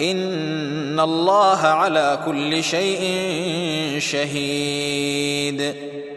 إن الله على كل شيء شهيد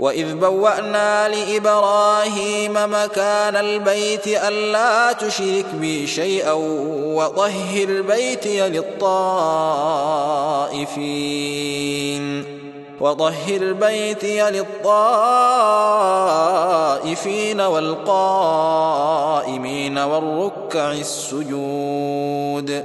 وإذ بوأنا لإبراهيم مكان البيت ألا تشرك بي شيئا وطهر بيتي للطائفين. وطهر بيتي للطائفين والقائمين والركع السجود.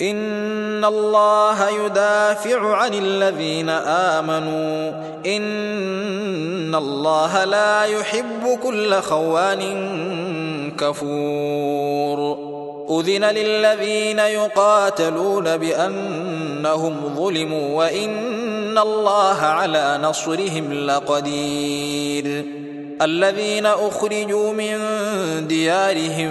إن الله يدافع عن الذين آمنوا. إن الله لا يحب كل خوان كفور. أذن للذين يقاتلون بأنهم ظلموا وإن الله على نصرهم لقدير. الذين أخرجوا من ديارهم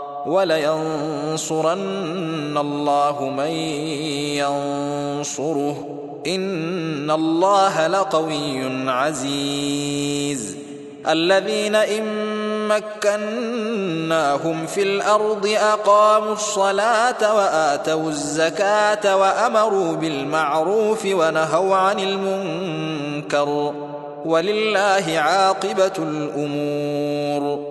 ولينصرن الله من ينصره. إن الله لقوي عزيز. الذين إن مكناهم في الأرض أقاموا الصلاة وآتوا الزكاة وأمروا بالمعروف ونهوا عن المنكر. ولله عاقبة الأمور.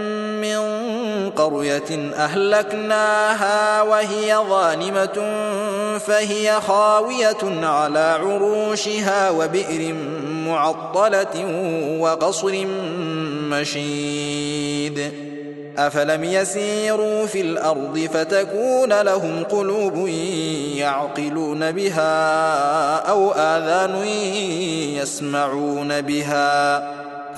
قرية أهلكناها وهي ظالمة فهي خاوية على عروشها وبئر معطلة وقصر مشيد. أفلم يسيروا في الأرض فتكون لهم قلوب يعقلون بها أو آذان يسمعون بها.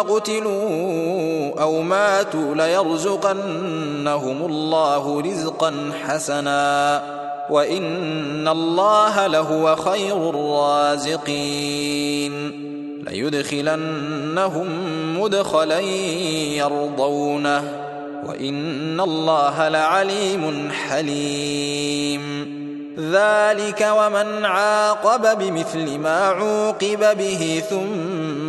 قتلوا أو ماتوا ليرزقنهم الله رزقا حسنا وإن الله لهو خير الرازقين. ليدخلنهم مدخلا يرضونه وإن الله لعليم حليم. ذلك ومن عاقب بمثل ما عوقب به ثم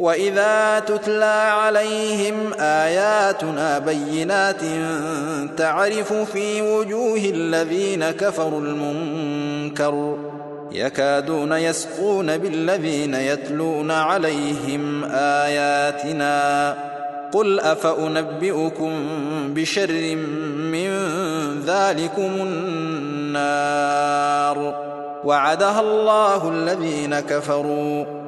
واذا تتلى عليهم اياتنا بينات تعرف في وجوه الذين كفروا المنكر يكادون يسقون بالذين يتلون عليهم اياتنا قل افانبئكم بشر من ذلكم النار وعدها الله الذين كفروا